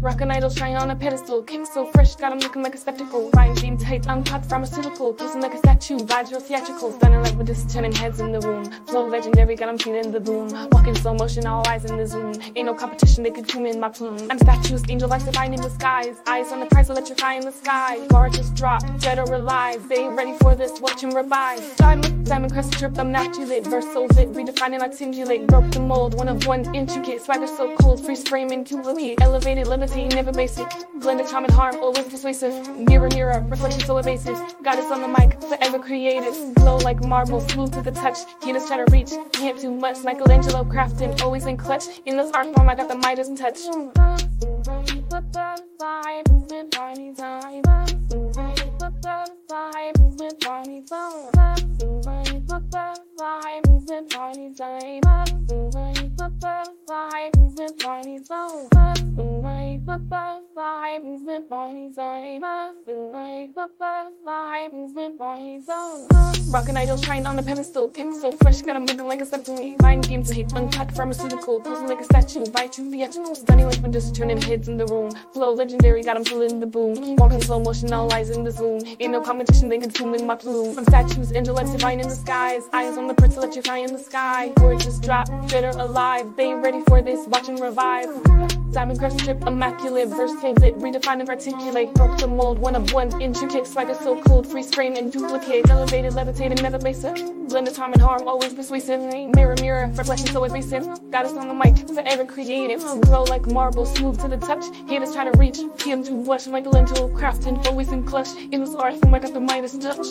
Rockin' idol shine on a pedestal. King so fresh, got him looking like a spectacle. Rhyme beam tight, uncut pharmaceutical. Posing like a statue, vibes real theatrical. Stunning like with turning heads in the room. Flow legendary, got him feeling the boom. Walking slow motion, all eyes in the zoom. Ain't no competition, they could tune in my plume. I'm statues, angel like divine in the skies. Eyes on the prize, electrifying the sky. Bar just drop, dead or alive. They ain't ready for this, watch him revive. Diamond, diamond crest trip, immaculate. Verse so lit, redefining like singulate. Broke the mold, one of one, intricate. Swagger so cold, freeze frame into elite. Elevated, levitating, never basic. Blended charm and harm, always persuasive. Mirror, mirror, reflection so evasive. Goddess on the mic, forever creative. Glow like marble, smooth to the touch. Haters try to reach, can't do much. Michelangelo crafting, always in clutch. In this art form, I got the Midas time of the way, the the the in touch. Rockin' idol shine on a pedestal, so fresh, got him moving like a symphony. Mind games hate, uncut pharmaceutical, posing like a statue. Bite you, theatrical, stunning like just turning heads in the room. Flow legendary, got him feeling the boom. Walking slow motion, all eyes in the zoom. Ain't no competition, they consuming my plume. From statues, intellect divine in the skies. Eyes on the prince, electrify in the sky. Gorgeous drop, bitter alive. They ready for this, watch and revive. Diamond crest strip, immaculate, verse lit, redefine and articulate. Broke the mold, one of one, intricate, swagger so cold, free frame and duplicate. Elevated, levitated, metabasic. Blended time and harm, always persuasive. Mirror, mirror, reflection so evasive. Goddess on the mic, forever creative. Grow like marble, smooth to the touch. Haters try to reach, him to blush. Michelangelo crafting, always in clutch. In this art form, I got the Midas touch.